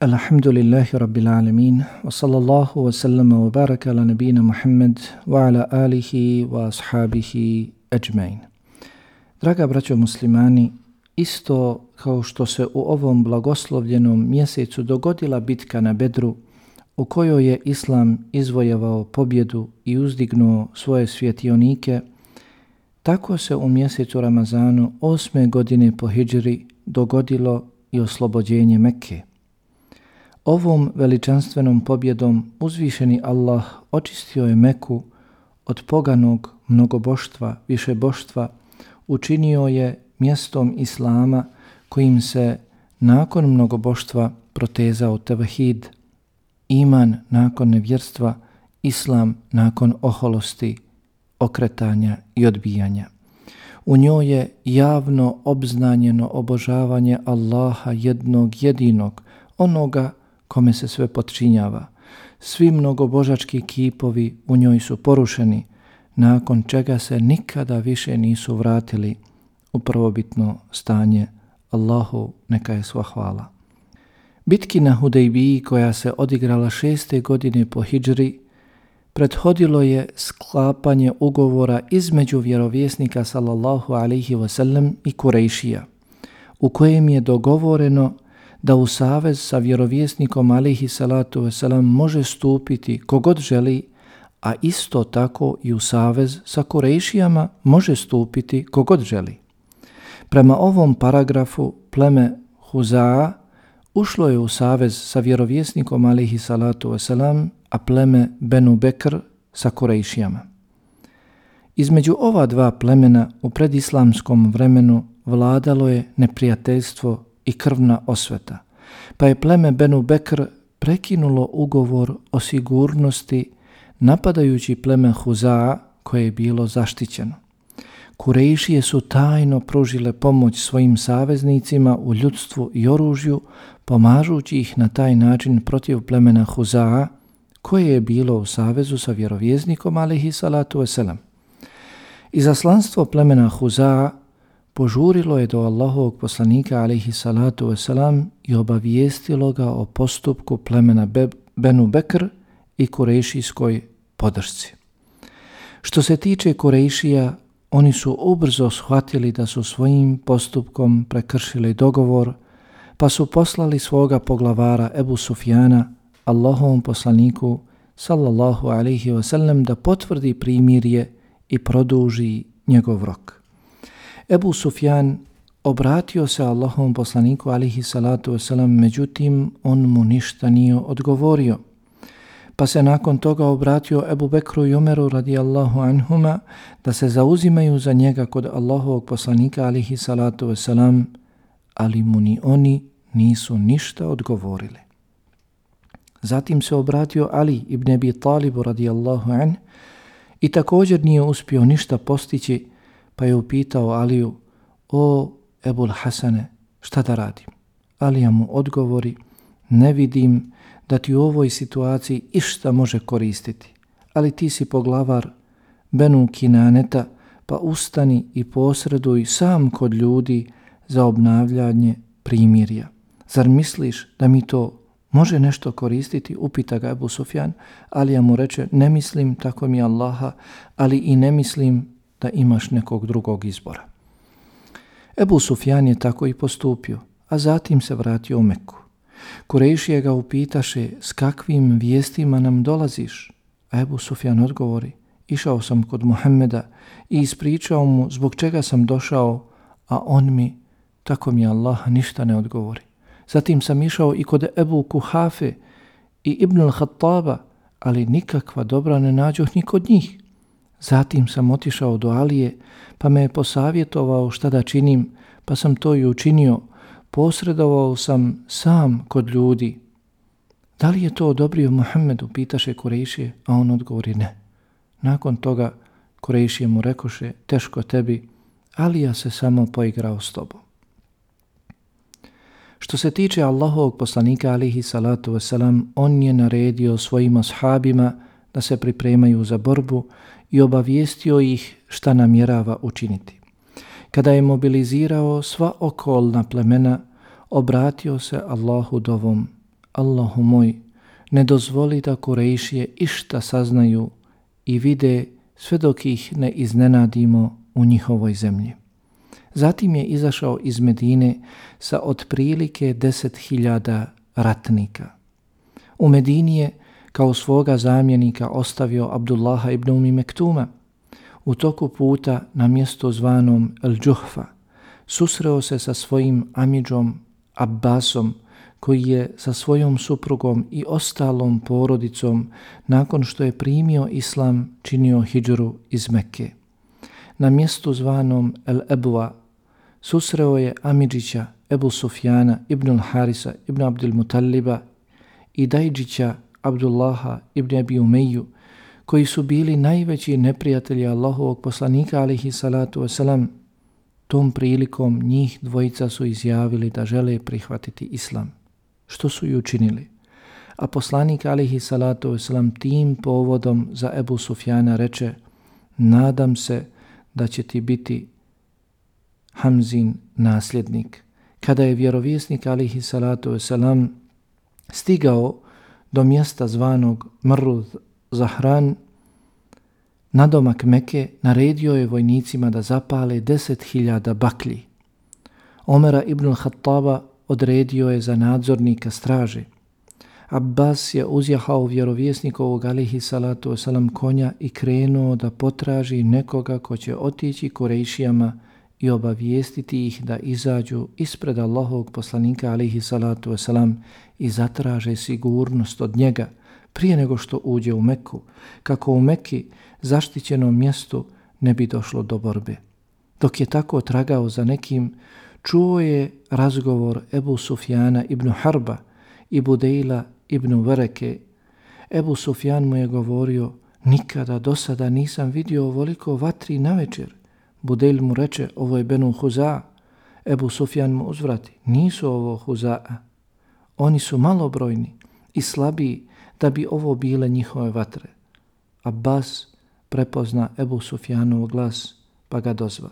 Alhamdulillahi Rabbil Alamin wa sallallahu wa sallama wa baraka ala nabina Muhammad wa ala alihi wa ashabihi ajmain. Draga braćo muslimani, isto kao što se u ovom blagoslovljenom mjesecu dogodila bitka na Bedru, u kojoj je Islam izvojevao pobjedu i uzdignuo svoje svjetionike, tako se u mjesecu Ramazanu osme godine po Hidžri dogodilo i oslobođenje Mekke. Ovom veličanstvenom pobjedom uzvišeni Allah očistio je Meku od poganog mnogoboštva, višeboštva, učinio je mjestom Islama kojim se nakon mnogoboštva protezao tevahid, iman nakon nevjerstva, Islam nakon oholosti, okretanja i odbijanja. U njoj je javno obznanjeno obožavanje Allaha jednog jedinog, onoga kome se sve potčinjava. Svi mnogobožački kipovi u njoj su porušeni, nakon čega se nikada više nisu vratili u prvobitno stanje. Allahu neka je sva hvala. Bitki na Hudejbiji koja se odigrala šeste godine po Hidžri prethodilo je sklapanje ugovora između vjerovjesnika sallallahu alaihi wasallam i Kurejšija, u kojem je dogovoreno da u savez sa vjerovjesnikom alihi salatu veselam može stupiti kogod želi, a isto tako i u savez sa Kurejšijama može stupiti kogod želi. Prema ovom paragrafu pleme Huzaa ušlo je u savez sa vjerovjesnikom alihi salatu veselam, a pleme Benu Bekr sa Kurejšijama. Između ova dva plemena u predislamskom vremenu vladalo je neprijateljstvo i krvna osveta, pa je pleme Benu Bekr prekinulo ugovor o sigurnosti napadajući pleme Huzaa koje je bilo zaštićeno. Kurejšije su tajno pružile pomoć svojim saveznicima u ljudstvu i oružju, pomažući ih na taj način protiv plemena Huzaa, koje je bilo u savezu sa vjerovjeznikom, alihi salatu veselam. Izaslanstvo plemena Huzaa požurilo je do Allahovog poslanika alaihi salatu wasalam i obavijestilo ga o postupku plemena Be Benu Bekr i kurejšijskoj podršci. Što se tiče Kurejšija, oni su ubrzo shvatili da su svojim postupkom prekršili dogovor, pa su poslali svoga poglavara Ebu Sufjana, Allahovom poslaniku, sallallahu alaihi wasallam, da potvrdi primirje i produži njegov rok. Ebu Sufjan obratio se Allahovom poslaniku alihi salatu wasalam, međutim on mu ništa nije odgovorio. Pa se nakon toga obratio Ebu Bekru i Umeru radijallahu anhuma da se zauzimaju za njega kod Allahovog poslanika alihi salatu wasalam, ali mu ni oni nisu ništa odgovorili. Zatim se obratio Ali ibn Abi Talibu radijallahu anhu i također nije uspio ništa postići pa je upitao Aliju, o Ebul Hasane, šta da radim? Alija mu odgovori, ne vidim da ti u ovoj situaciji išta može koristiti, ali ti si poglavar Benu Kinaneta, pa ustani i posreduj sam kod ljudi za obnavljanje primirja. Zar misliš da mi to može nešto koristiti? Upita ga Ebu Sufjan, Alija mu reče, ne mislim tako mi Allaha, ali i ne mislim da imaš nekog drugog izbora. Ebu Sufjan je tako i postupio, a zatim se vratio u Meku. Kurejšije ga upitaše s kakvim vijestima nam dolaziš, a Ebu Sufjan odgovori, išao sam kod Muhammeda i ispričao mu zbog čega sam došao, a on mi, tako mi Allah, ništa ne odgovori. Zatim sam išao i kod Ebu Kuhafe i Ibn al-Hattaba, ali nikakva dobra ne nađoh ni kod njih. Zatim sam otišao do Alije, pa me je posavjetovao šta da činim, pa sam to i učinio. Posredovao sam sam kod ljudi. Da li je to odobrio Muhammedu, pitaše Kurejšije, a on odgovori ne. Nakon toga Kurejšije mu rekoše, teško tebi, Alija se samo poigrao s tobom. Što se tiče Allahovog poslanika alihi salatu wasalam, on je naredio svojim ashabima da se pripremaju za borbu i obavijestio ih šta namjerava učiniti. Kada je mobilizirao sva okolna plemena, obratio se Allahu dovom, Allahu moj, ne dozvoli da Kurejšije išta saznaju i vide sve dok ih ne iznenadimo u njihovoj zemlji. Zatim je izašao iz Medine sa otprilike deset hiljada ratnika. U Medini je kao svoga zamjenika ostavio Abdullaha ibn Umi Mektuma. U toku puta na mjesto zvanom El Džuhfa susreo se sa svojim amidžom Abbasom, koji je sa svojom suprugom i ostalom porodicom nakon što je primio islam činio hijđru iz Mekke. Na mjestu zvanom El Ebua susreo je Amidžića Ebu Sufjana ibn Harisa ibn Abdul Mutalliba i Dajđića Abdullaha ibn Abi Umeju, koji su bili najveći neprijatelji Allahovog poslanika alihi salatu wasalam, tom prilikom njih dvojica su izjavili da žele prihvatiti islam. Što su i učinili? A poslanik alihi salatu wasalam tim povodom za Ebu Sufjana reče nadam se da će ti biti Hamzin nasljednik. Kada je vjerovjesnik alihi salatu wasalam stigao do mjesta zvanog Mrud Zahran, na domak Meke naredio je vojnicima da zapale deset hiljada baklji. Omera ibn Khattaba odredio je za nadzornika straže. Abbas je uzjahao vjerovjesnikovog alihi salatu wasalam konja i krenuo da potraži nekoga ko će otići korejšijama i obavijestiti ih da izađu ispred Allahovog poslanika alihi salatu wasalam i zatraže sigurnost od njega prije nego što uđe u Meku, kako u Meki zaštićenom mjestu ne bi došlo do borbe. Dok je tako tragao za nekim, čuo je razgovor Ebu Sufjana ibn Harba i Budejla ibn Vereke. Ebu Sufjan mu je govorio, nikada do sada nisam vidio ovoliko vatri na večer. Budejl mu reče, ovo je Benu Huza. Ebu Sufjan mu uzvrati, nisu ovo Huza'a. Oni su malobrojni i slabiji da bi ovo bile njihove vatre. Abbas prepozna Ebu Sufjanov glas pa ga dozva.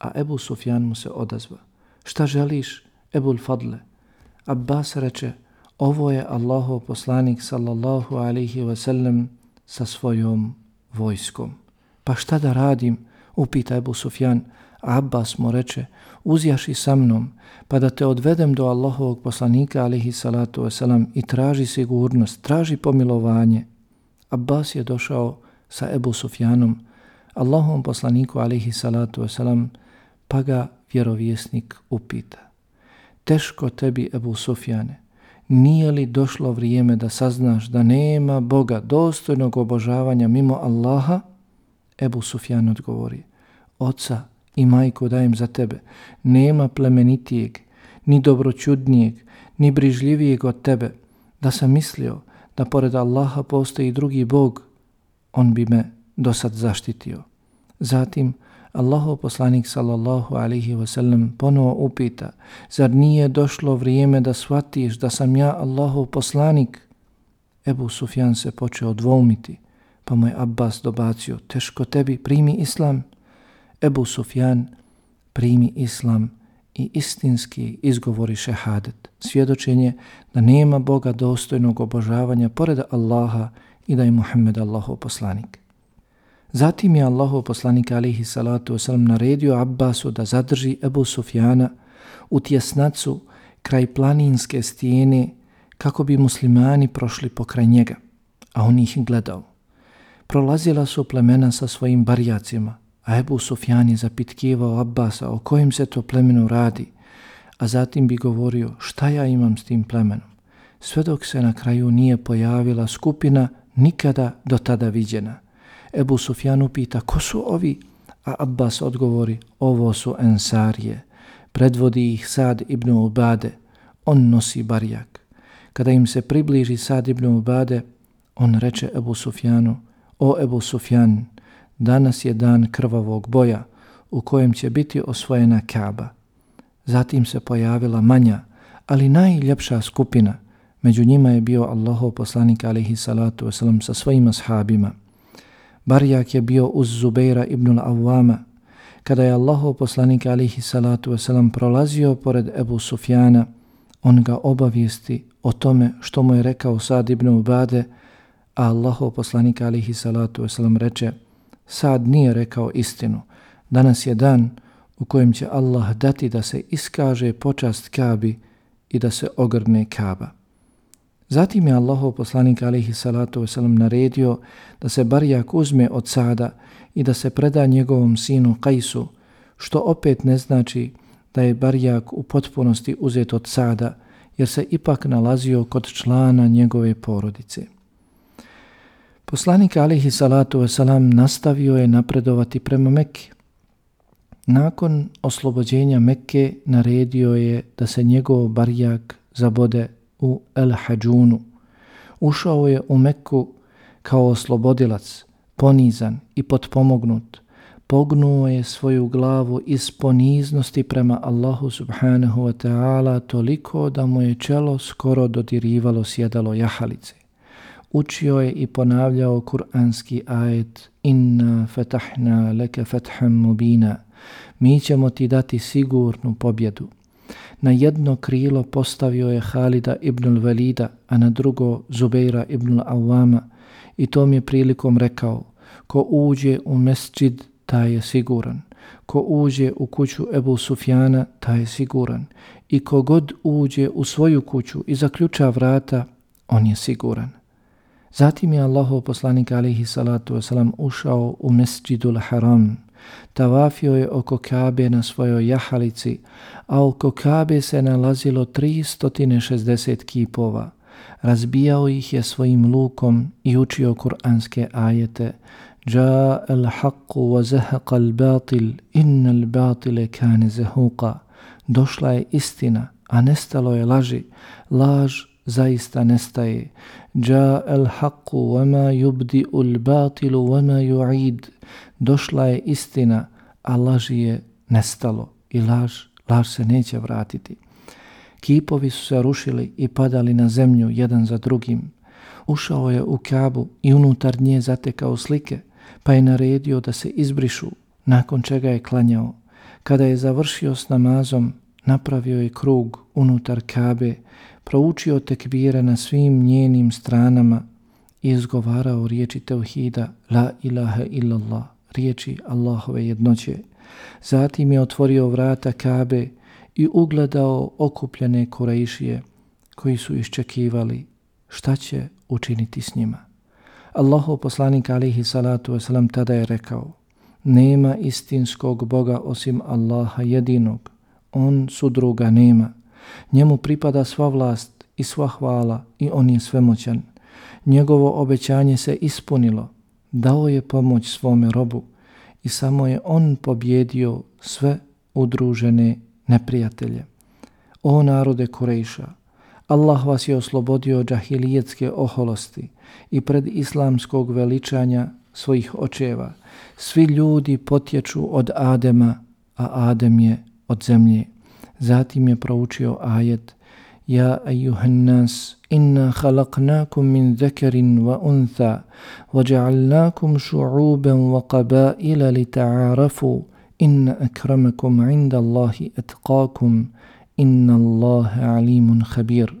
A Ebu Sufjan mu se odazva. Šta želiš, Ebul Fadle? Abbas reče, ovo je Allahov poslanik sallallahu alihi wasallam sa svojom vojskom. Pa šta da radim? Upita Ebu Sufjan. Abbas mu reče, uzjaši sa mnom, pa da te odvedem do Allahovog poslanika, alihi salatu wasalam, i traži sigurnost, traži pomilovanje. Abbas je došao sa Ebu Sufjanom, Allahovom poslaniku, alihi salatu wasalam, pa ga vjerovjesnik upita. Teško tebi, Ebu Sufjane, nije li došlo vrijeme da saznaš da nema Boga dostojnog obožavanja mimo Allaha? Ebu Sufjan odgovori, Oca, i majko dajem za tebe. Nema plemenitijeg, ni dobroćudnijeg, ni brižljivijeg od tebe. Da sam mislio da pored Allaha postoji drugi Bog, on bi me do sad zaštitio. Zatim, Allaho poslanik sallallahu alihi wasallam ponovo upita, zar nije došlo vrijeme da shvatiš da sam ja Allahov poslanik? Ebu Sufjan se počeo dvoumiti, pa moj Abbas dobacio, teško tebi, primi islam. Ebu Sufjan primi islam i istinski izgovori šehadet, svjedočenje da nema Boga dostojnog obožavanja pored Allaha i da je Muhammed Allahov poslanik. Zatim je Allahov poslanik alihi salatu wasalam naredio Abbasu da zadrži Ebu Sufjana u tjesnacu kraj planinske stijene kako bi muslimani prošli pokraj njega, a on ih gledao. Prolazila su plemena sa svojim barjacima, A Ebu Sufjan je zapitkivao Abbasa o kojim se to plemenu radi, a zatim bi govorio šta ja imam s tim plemenom. Sve dok se na kraju nije pojavila skupina nikada do tada viđena. Ebu Sufjan upita ko su ovi, a Abbas odgovori ovo su ensarije. Predvodi ih Sad ibn Ubade, on nosi barjak. Kada im se približi Sad ibn Ubade, on reče Ebu Sufjanu, o Ebu Sufjan, danas je dan krvavog boja u kojem će biti osvojena Kaaba. Zatim se pojavila manja, ali najljepša skupina. Među njima je bio Allahov poslanik alihi salatu wasalam sa svojima sahabima. Barjak je bio uz Zubeira ibn Awama. Kada je Allahov poslanik alihi salatu wasalam prolazio pored Ebu Sufjana, on ga obavijesti o tome što mu je rekao Sad ibn Ubade, a Allahov poslanik alihi salatu wasalam reče, Sad nije rekao istinu, danas je dan u kojem će Allah dati da se iskaže počast Kabi i da se ogrne Kaba. Zatim je Allahov poslanik alihi salatu wasalam naredio da se barjak uzme od Sada i da se preda njegovom sinu Kajsu, što opet ne znači da je barjak u potpunosti uzet od Sada, jer se ipak nalazio kod člana njegove porodice. Poslanik alihi salatu wasalam nastavio je napredovati prema Mekke. Nakon oslobođenja Mekke naredio je da se njegov barjak zabode u El Hadžunu. Ušao je u Mekku kao oslobodilac, ponizan i potpomognut. Pognuo je svoju glavu iz poniznosti prema Allahu subhanahu wa ta'ala toliko da mu je čelo skoro dodirivalo sjedalo jahalice. Učio je i ponavljao kuranski ajet Inna fatahna leke fatham mubina. Mi ćemo ti dati sigurnu pobjedu. Na jedno krilo postavio je Halida ibn al-Valida, a na drugo Zubeira ibn al-Awama i tom je prilikom rekao ko uđe u mesčid, taj je siguran. Ko uđe u kuću Ebu Sufjana, taj je siguran. I ko god uđe u svoju kuću i zaključa vrata, on je siguran. Zatim je Allahov poslanik alihi salatu wasalam ušao u mesđidul haram, Tavafio je oko Kabe na svojoj jahalici, a oko Kabe se nalazilo 360 kipova. Razbijao ih je svojim lukom i učio kuranske ajete. Ja al haqqu wa zahaqa al batil, inna al batile kane zahuqa. Došla je istina, a nestalo je laži. Laž zaista nestaje. Ja al haqqu wa ma yubdi al batilu wa ma yu'id došla je istina, a laž je nestalo i laž, laž se neće vratiti. Kipovi su se rušili i padali na zemlju jedan za drugim. Ušao je u kabu i unutar nje zatekao slike, pa je naredio da se izbrišu, nakon čega je klanjao. Kada je završio s namazom, napravio je krug unutar kabe, proučio tekbire na svim njenim stranama i izgovarao riječi tevhida La ilaha illallah riječi Allahove jednoće. Zatim je otvorio vrata Kabe i ugledao okupljene Kurejšije koji su iščekivali šta će učiniti s njima. Allahov poslanik alihi salatu wasalam tada je rekao Nema istinskog Boga osim Allaha jedinog. On su druga nema. Njemu pripada sva vlast i sva hvala i on je svemoćan. Njegovo obećanje se ispunilo dao je pomoć svome robu i samo je on pobjedio sve udružene neprijatelje. O narode Kurejša, Allah vas je oslobodio džahilijetske oholosti i pred islamskog veličanja svojih očeva. Svi ljudi potječu od Adema, a Adem je od zemlje. Zatim je proučio ajet Ja ejuhan nas, inna halaknakum min zekerin wa untha, wa ja'alnakum šu'uben wa qabaila li ta'arafu, inna akramakum inda Allahi etqakum, inna Allahe alimun khabir.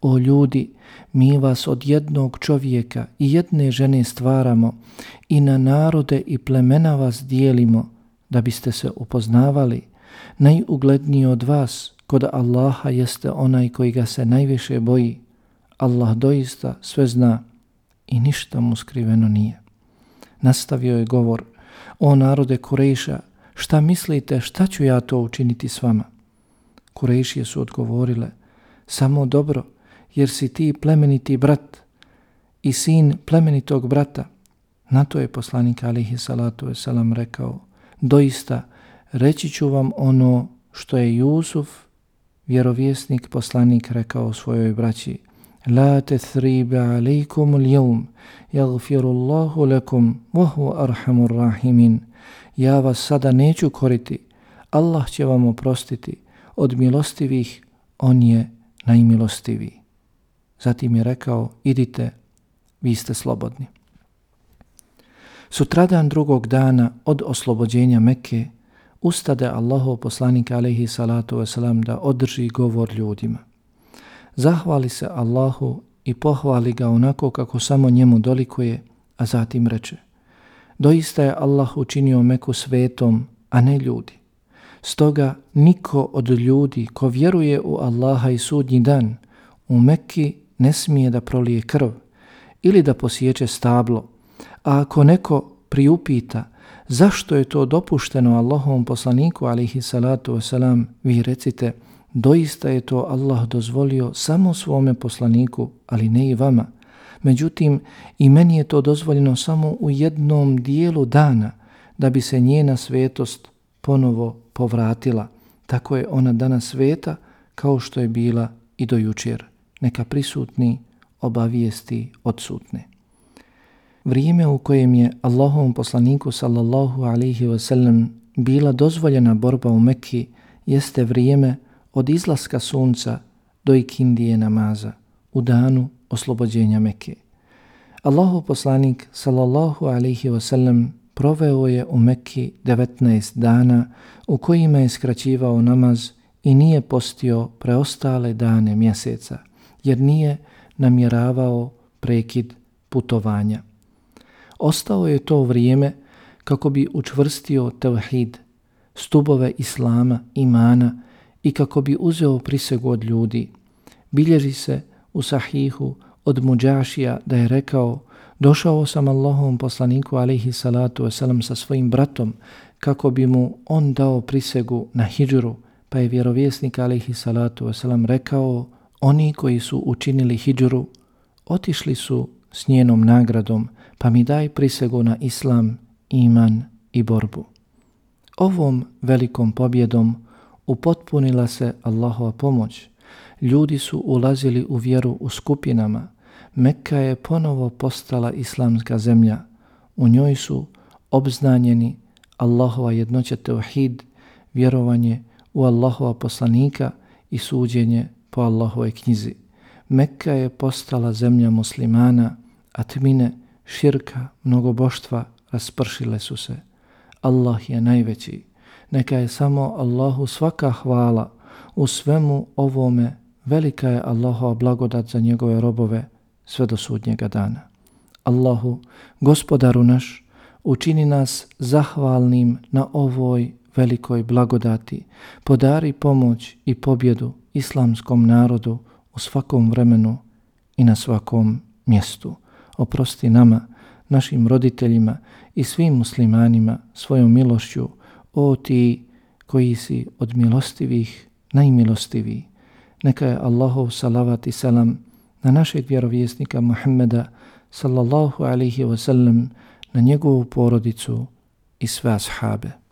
O ljudi, mi vas od jednog čovjeka i jedne žene stvaramo i na narode i plemena vas dijelimo da biste se upoznavali Najugledniji od vas kod Allaha jeste onaj koji ga se najviše boji. Allah doista sve zna i ništa mu skriveno nije. Nastavio je govor, o narode Kurejša, šta mislite, šta ću ja to učiniti s vama? Kurejšije su odgovorile, samo dobro, jer si ti plemeniti brat i sin plemenitog brata. Na to je poslanik alihi salatu wasalam rekao, doista, reći ću vam ono što je Jusuf vjerovjesnik poslanik rekao svojoj braći La tethribe alaikum lijum, jagfiru Allahu lekum, vohu arhamur rahimin. Ja vas sada neću koriti, Allah će vam oprostiti. Od milostivih on je najmilostiviji. Zatim je rekao, idite, vi ste slobodni. Sutradan drugog dana od oslobođenja Mekke, ustade Allahov poslanik alaihi salatu wasalam da održi govor ljudima. zahvali se Allahu i pohvali ga onako kako samo njemu dolikuje, a zatim reče Doista je Allah učinio Meku svetom, a ne ljudi. Stoga niko od ljudi ko vjeruje u Allaha i sudnji dan u Mekki ne smije da prolije krv ili da posjeće stablo. A ako neko priupita zašto je to dopušteno Allahovom poslaniku alihi salatu wasalam, vi recite doista je to Allah dozvolio samo svome poslaniku, ali ne i vama. Međutim, i meni je to dozvoljeno samo u jednom dijelu dana da bi se njena svetost ponovo povratila. Tako je ona danas sveta kao što je bila i do jučer. Neka prisutni obavijesti odsutne. Vrijeme u kojem je Allahovom poslaniku sallallahu alaihi wasallam bila dozvoljena borba u Mekki jeste vrijeme od izlaska sunca do ikindije namaza u danu oslobođenja Mekke. Allahov poslanik sallallahu alaihi wasallam proveo je u Mekki 19 dana u kojima je skraćivao namaz i nije postio preostale dane mjeseca, jer nije namjeravao prekid putovanja. Ostao je to vrijeme kako bi učvrstio tevhid, stubove islama, imana i kako bi uzeo prisegu od ljudi. Bilježi se u sahihu od muđašija da je rekao Došao sam Allahom poslaniku alaihi salatu wasalam sa svojim bratom kako bi mu on dao prisegu na hijđuru, pa je vjerovjesnik alaihi salatu wasalam rekao oni koji su učinili hijđuru otišli su s njenom nagradom, pa mi daj prisegu na islam, iman i borbu. Ovom velikom pobjedom upotpunila se Allahova pomoć. Ljudi su ulazili u vjeru u skupinama, Mekka je ponovo postala islamska zemlja. U njoj su obznanjeni Allahova jednoća teuhid, vjerovanje u Allahova poslanika i suđenje po Allahove knjizi. Mekka je postala zemlja muslimana, a tmine, širka, mnogoboštva raspršile su se. Allah je najveći. Neka je samo Allahu svaka hvala u svemu ovome. Velika je Allahova blagodat za njegove robove sve do sudnjega dana. Allahu, gospodaru naš, učini nas zahvalnim na ovoj velikoj blagodati, podari pomoć i pobjedu islamskom narodu u svakom vremenu i na svakom mjestu. Oprosti nama, našim roditeljima i svim muslimanima svojom milošću, o ti koji si od milostivih najmilostiviji. Neka je Allahov salavat i salam na našeg vjerovjesnika Muhammeda sallallahu alaihi wa sallam, na njegovu porodicu i sve ashabe.